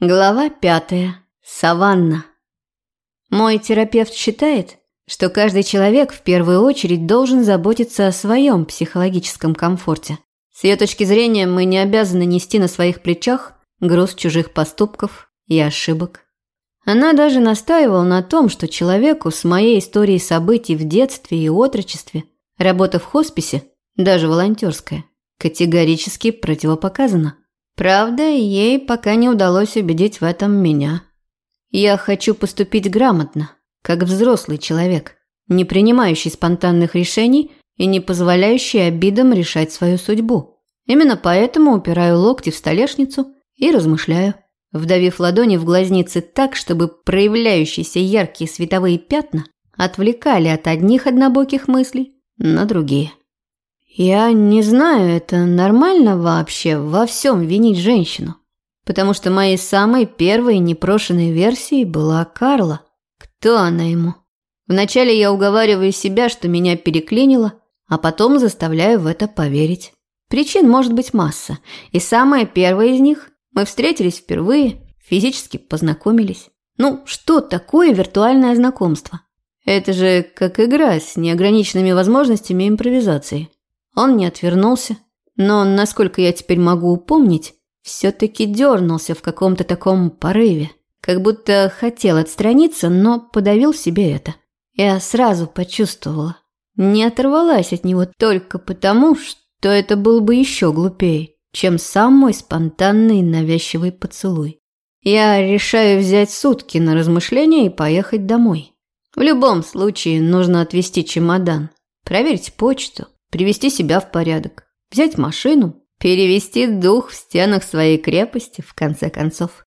Глава пятая. Саванна. Мой терапевт считает, что каждый человек в первую очередь должен заботиться о своем психологическом комфорте. С ее точки зрения мы не обязаны нести на своих плечах груз чужих поступков и ошибок. Она даже настаивала на том, что человеку с моей историей событий в детстве и отрочестве, работа в хосписе, даже волонтерская, категорически противопоказана. Правда, ей пока не удалось убедить в этом меня. Я хочу поступить грамотно, как взрослый человек, не принимающий спонтанных решений и не позволяющий обидам решать свою судьбу. Именно поэтому упираю локти в столешницу и размышляю, вдавив ладони в глазницы так, чтобы проявляющиеся яркие световые пятна отвлекали от одних однобоких мыслей на другие. Я не знаю, это нормально вообще во всем винить женщину. Потому что моей самой первой непрошенной версией была Карла. Кто она ему? Вначале я уговариваю себя, что меня переклинило, а потом заставляю в это поверить. Причин может быть масса, и самая первая из них – мы встретились впервые, физически познакомились. Ну, что такое виртуальное знакомство? Это же как игра с неограниченными возможностями импровизации. Он не отвернулся, но, насколько я теперь могу упомнить, все-таки дернулся в каком-то таком порыве, как будто хотел отстраниться, но подавил себе это. Я сразу почувствовала. Не оторвалась от него только потому, что это было бы еще глупее, чем сам мой спонтанный навязчивый поцелуй. Я решаю взять сутки на размышления и поехать домой. В любом случае нужно отвезти чемодан, проверить почту, привести себя в порядок, взять машину, перевести дух в стенах своей крепости, в конце концов.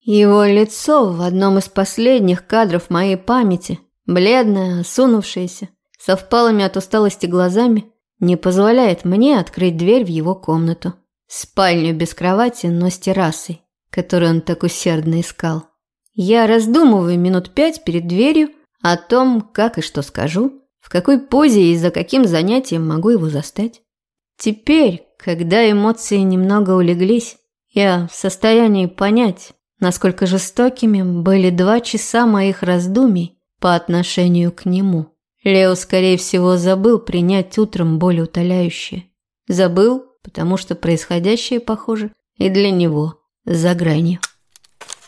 Его лицо в одном из последних кадров моей памяти, бледное, осунувшееся, со впалыми от усталости глазами, не позволяет мне открыть дверь в его комнату. Спальню без кровати, но с террасой, которую он так усердно искал. Я раздумываю минут пять перед дверью о том, как и что скажу, в какой позе и за каким занятием могу его застать? Теперь, когда эмоции немного улеглись, я в состоянии понять, насколько жестокими были два часа моих раздумий по отношению к нему. Лео, скорее всего, забыл принять утром более утоляющее. Забыл, потому что происходящее, похоже, и для него за гранью.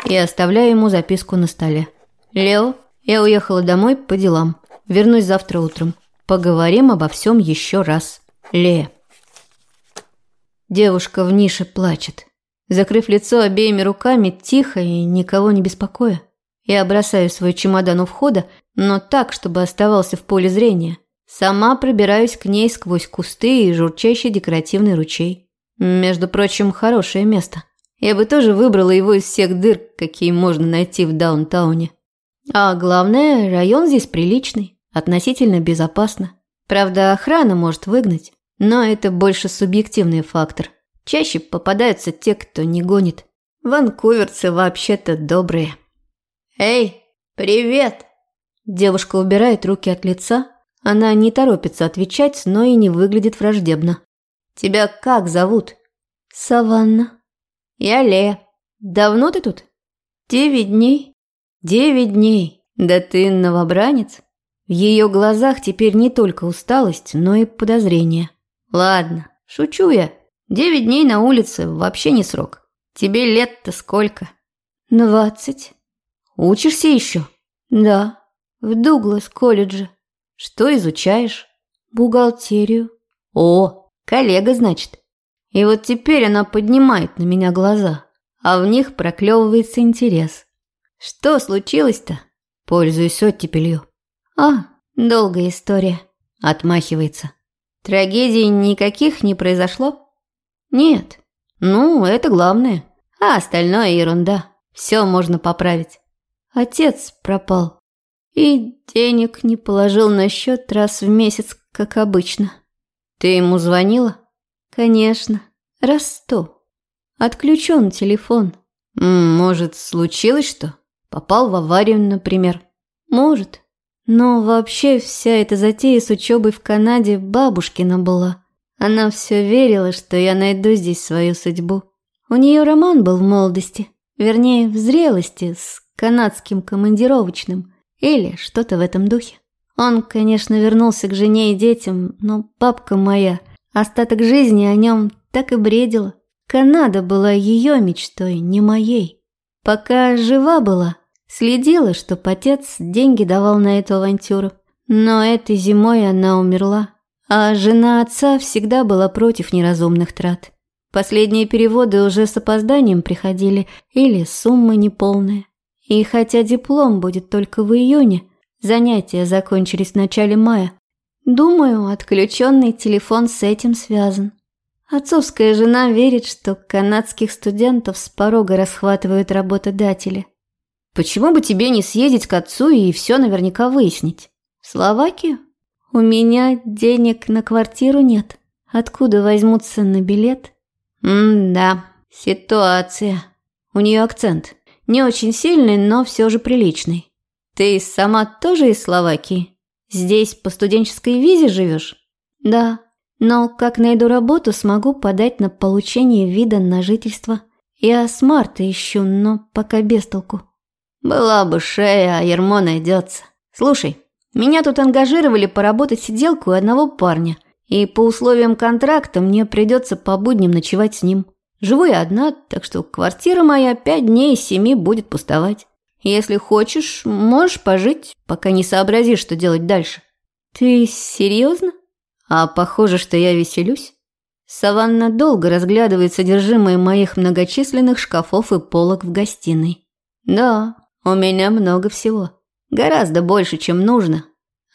Я оставляю ему записку на столе. «Лео, я уехала домой по делам. Вернусь завтра утром. Поговорим обо всем еще раз. Ле. Девушка в нише плачет. Закрыв лицо обеими руками, тихо и никого не беспокоя. Я бросаю свой чемодан у входа, но так, чтобы оставался в поле зрения. Сама пробираюсь к ней сквозь кусты и журчащий декоративный ручей. Между прочим, хорошее место. Я бы тоже выбрала его из всех дыр, какие можно найти в даунтауне. А главное, район здесь приличный. Относительно безопасно. Правда, охрана может выгнать, но это больше субъективный фактор. Чаще попадаются те, кто не гонит. Ванкуверцы вообще-то добрые. «Эй, привет!» Девушка убирает руки от лица. Она не торопится отвечать, но и не выглядит враждебно. «Тебя как зовут?» «Саванна». «Я Лея. Давно ты тут?» «Девять дней». «Девять дней. Да ты новобранец?» В ее глазах теперь не только усталость, но и подозрение. Ладно, шучу я. Девять дней на улице вообще не срок. Тебе лет-то сколько? Двадцать. Учишься еще? Да, в Дуглас колледже. Что изучаешь? Бухгалтерию. О, коллега, значит. И вот теперь она поднимает на меня глаза, а в них проклевывается интерес. Что случилось-то? Пользуюсь оттепелью. «А, долгая история», – отмахивается. «Трагедий никаких не произошло?» «Нет. Ну, это главное. А остальное ерунда. Все можно поправить. Отец пропал. И денег не положил на счет раз в месяц, как обычно. Ты ему звонила? Конечно. Раз сто. Отключен телефон. Может, случилось что? Попал в аварию, например. Может. Но вообще вся эта затея с учебой в Канаде бабушкина была. Она все верила, что я найду здесь свою судьбу. У нее роман был в молодости. Вернее, в зрелости с канадским командировочным или что-то в этом духе. Он, конечно, вернулся к жене и детям, но папка моя остаток жизни о нем так и бредила. Канада была ее мечтой, не моей. Пока жива была, следила, чтоб отец деньги давал на эту авантюру. Но этой зимой она умерла, а жена отца всегда была против неразумных трат. Последние переводы уже с опозданием приходили или суммы неполные. И хотя диплом будет только в июне, занятия закончились в начале мая. Думаю, отключенный телефон с этим связан. Отцовская жена верит, что канадских студентов с порога расхватывают работодатели. Почему бы тебе не съездить к отцу и все наверняка выяснить? В Словакию? У меня денег на квартиру нет. Откуда возьмутся на билет? М-да, ситуация. У нее акцент. Не очень сильный, но все же приличный. Ты сама тоже из Словакии? Здесь по студенческой визе живешь? Да. Но как найду работу, смогу подать на получение вида на жительство. Я с марта ищу, но пока без толку. Была бы шея, а ермо найдется. Слушай, меня тут ангажировали поработать сиделку у одного парня, и по условиям контракта мне придется по будням ночевать с ним. Живу я одна, так что квартира моя пять дней из семи будет пустовать. Если хочешь, можешь пожить, пока не сообразишь, что делать дальше. Ты серьезно? А похоже, что я веселюсь. Саванна долго разглядывает содержимое моих многочисленных шкафов и полок в гостиной. Да, у меня много всего. Гораздо больше, чем нужно.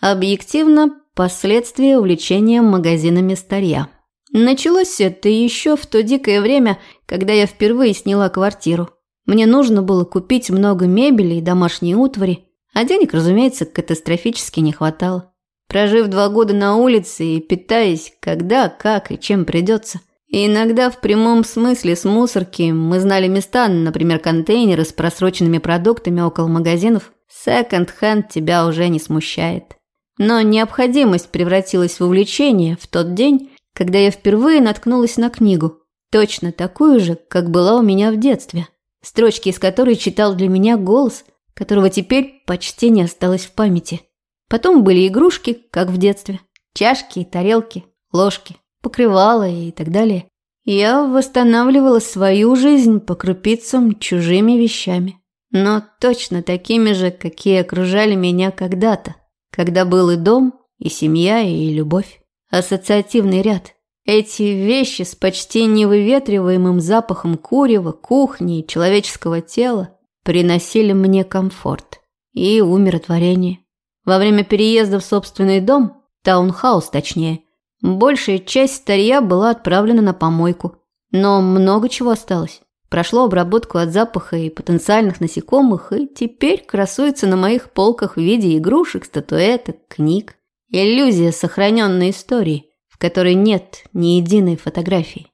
Объективно, последствия увлечения магазинами старья. Началось это еще в то дикое время, когда я впервые сняла квартиру. Мне нужно было купить много мебели и домашней утвари, а денег, разумеется, катастрофически не хватало. Прожив два года на улице и питаясь когда, как и чем придется. И иногда в прямом смысле с мусорки мы знали места, например, контейнеры с просроченными продуктами около магазинов. Секонд-хенд тебя уже не смущает. Но необходимость превратилась в увлечение в тот день, когда я впервые наткнулась на книгу, точно такую же, как была у меня в детстве, строчки из которой читал для меня голос, которого теперь почти не осталось в памяти. Потом были игрушки, как в детстве, чашки, тарелки, ложки, покрывала и так далее. Я восстанавливала свою жизнь по крупицам чужими вещами, но точно такими же, какие окружали меня когда-то, когда был и дом, и семья, и любовь ассоциативный ряд. Эти вещи с почти невыветриваемым запахом курева, кухни и человеческого тела приносили мне комфорт и умиротворение. Во время переезда в собственный дом, таунхаус точнее, большая часть старья была отправлена на помойку, но много чего осталось. Прошло обработку от запаха и потенциальных насекомых, и теперь красуется на моих полках в виде игрушек, статуэток, книг. Иллюзия сохраненной истории, в которой нет ни единой фотографии.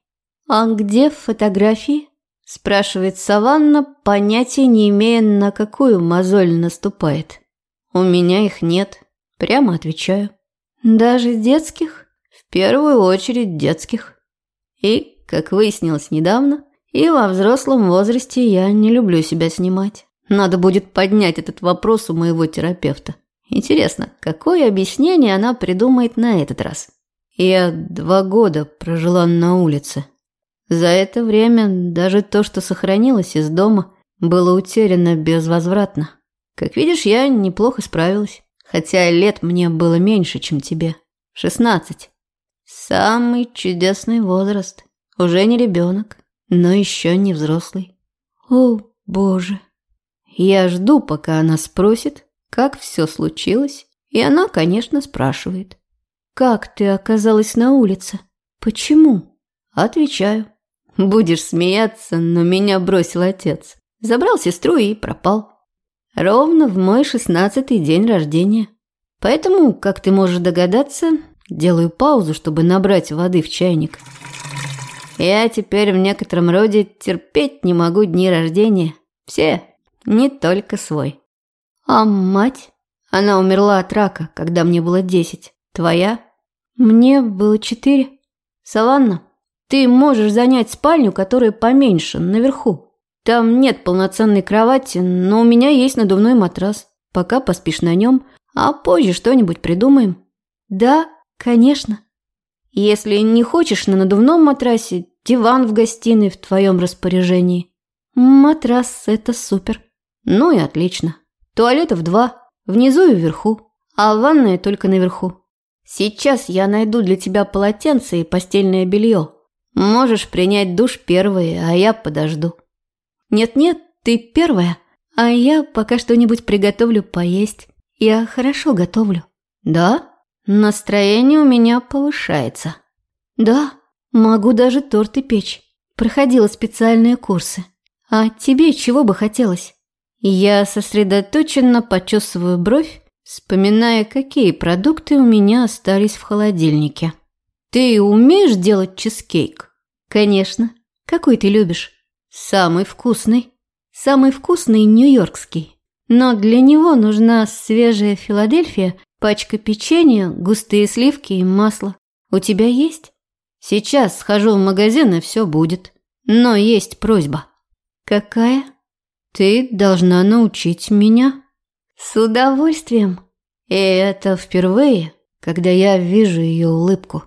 «А где фотографии?» – спрашивает Саванна, понятия не имея, на какую мозоль наступает. «У меня их нет», – прямо отвечаю. «Даже детских?» «В первую очередь детских». И, как выяснилось недавно, и во взрослом возрасте я не люблю себя снимать. Надо будет поднять этот вопрос у моего терапевта. Интересно, какое объяснение она придумает на этот раз? Я два года прожила на улице. За это время даже то, что сохранилось из дома, было утеряно безвозвратно. Как видишь, я неплохо справилась, хотя лет мне было меньше, чем тебе. Шестнадцать. Самый чудесный возраст. Уже не ребенок, но еще не взрослый. О, боже. Я жду, пока она спросит, как все случилось, и она, конечно, спрашивает. «Как ты оказалась на улице? Почему?» Отвечаю. «Будешь смеяться, но меня бросил отец. Забрал сестру и пропал. Ровно в мой шестнадцатый день рождения. Поэтому, как ты можешь догадаться, делаю паузу, чтобы набрать воды в чайник. Я теперь в некотором роде терпеть не могу дни рождения. Все, не только свой. А мать? Она умерла от рака, когда мне было десять. Твоя? Мне было четыре. Саванна, ты можешь занять спальню, которая поменьше, наверху. Там нет полноценной кровати, но у меня есть надувной матрас. Пока поспишь на нем, а позже что-нибудь придумаем. Да, конечно. Если не хочешь на надувном матрасе, диван в гостиной в твоем распоряжении. Матрас – это супер. Ну и отлично. Туалетов два, внизу и вверху, а ванная только наверху. Сейчас я найду для тебя полотенце и постельное белье. Можешь принять душ первой, а я подожду. Нет-нет, ты первая, а я пока что-нибудь приготовлю поесть. Я хорошо готовлю. Да? Настроение у меня повышается. Да, могу даже торты печь. Проходила специальные курсы. А тебе чего бы хотелось? Я сосредоточенно почесываю бровь, вспоминая, какие продукты у меня остались в холодильнике. Ты умеешь делать чизкейк? Конечно. Какой ты любишь? Самый вкусный. Самый вкусный нью-йоркский. Но для него нужна свежая Филадельфия, пачка печенья, густые сливки и масло. У тебя есть? Сейчас схожу в магазин и все будет. Но есть просьба. Какая? Ты должна научить меня. С удовольствием. И это впервые, когда я вижу ее улыбку.